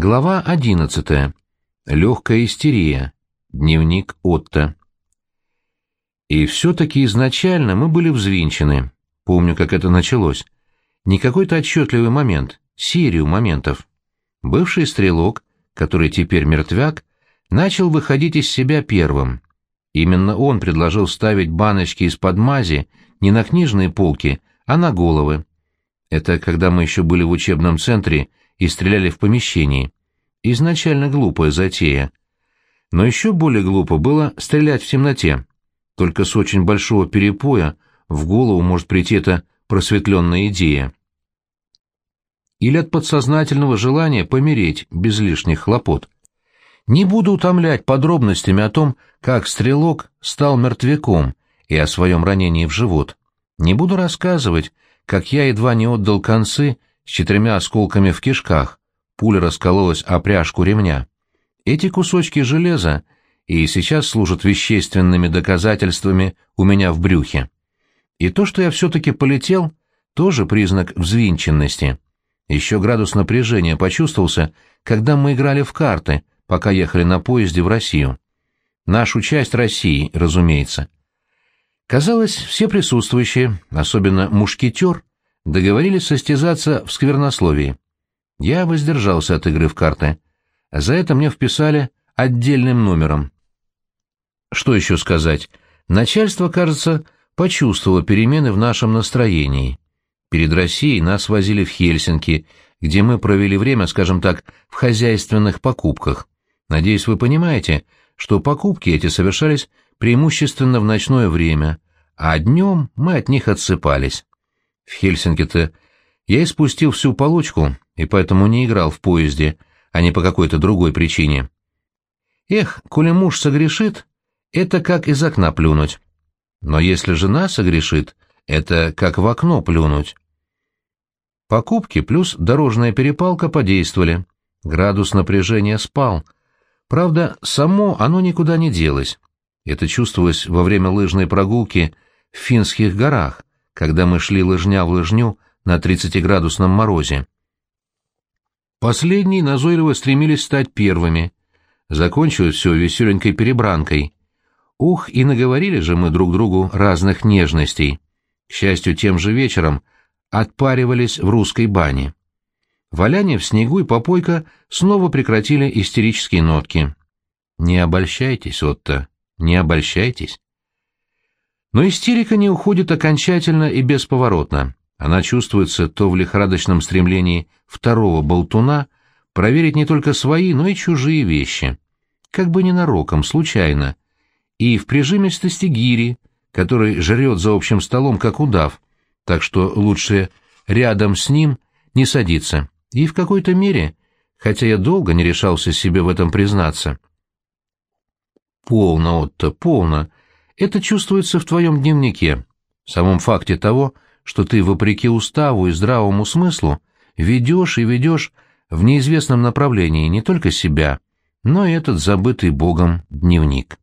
Глава одиннадцатая. Легкая истерия. Дневник Отто. И все-таки изначально мы были взвинчены. Помню, как это началось. Не какой-то отчетливый момент, серию моментов. Бывший стрелок, который теперь мертвяк, начал выходить из себя первым. Именно он предложил ставить баночки из-под мази не на книжные полки, а на головы. Это когда мы еще были в учебном центре и стреляли в помещении. Изначально глупая затея. Но еще более глупо было стрелять в темноте. Только с очень большого перепоя в голову может прийти эта просветленная идея. Или от подсознательного желания помереть без лишних хлопот. Не буду утомлять подробностями о том, как стрелок стал мертвяком и о своем ранении в живот. Не буду рассказывать, как я едва не отдал концы с четырьмя осколками в кишках, пуля раскололась о пряжку ремня. Эти кусочки железа и сейчас служат вещественными доказательствами у меня в брюхе. И то, что я все-таки полетел, тоже признак взвинченности. Еще градус напряжения почувствовался, когда мы играли в карты, пока ехали на поезде в Россию. Нашу часть России, разумеется. Казалось, все присутствующие, особенно мушкетер, договорились состязаться в сквернословии. Я воздержался от игры в карты. За это мне вписали отдельным номером. Что еще сказать? Начальство, кажется, почувствовало перемены в нашем настроении. Перед Россией нас возили в Хельсинки, где мы провели время, скажем так, в хозяйственных покупках. Надеюсь, вы понимаете, что покупки эти совершались преимущественно в ночное время, а днем мы от них отсыпались. В Хельсинки-то я испустил всю получку и поэтому не играл в поезде, а не по какой-то другой причине. Эх, коли муж согрешит, это как из окна плюнуть. Но если жена согрешит, это как в окно плюнуть. Покупки плюс дорожная перепалка подействовали. Градус напряжения спал. Правда, само оно никуда не делось. Это чувствовалось во время лыжной прогулки в Финских горах, когда мы шли лыжня в лыжню на 30-градусном морозе. Последние назойливо стремились стать первыми. Закончилось все веселенькой перебранкой. Ух, и наговорили же мы друг другу разных нежностей. К счастью, тем же вечером отпаривались в русской бане. Валяние в снегу и попойка снова прекратили истерические нотки. Не обольщайтесь, Отто, не обольщайтесь. Но истерика не уходит окончательно и бесповоротно. Она чувствуется то в лихорадочном стремлении второго болтуна проверить не только свои, но и чужие вещи. Как бы ненароком, случайно. И в прижимистости гири, который жрет за общим столом, как удав, так что лучше рядом с ним не садиться. И в какой-то мере, хотя я долго не решался себе в этом признаться. Полно, Отто, полно. Это чувствуется в твоем дневнике, в самом факте того, что ты, вопреки уставу и здравому смыслу, ведешь и ведешь в неизвестном направлении не только себя, но и этот забытый Богом дневник.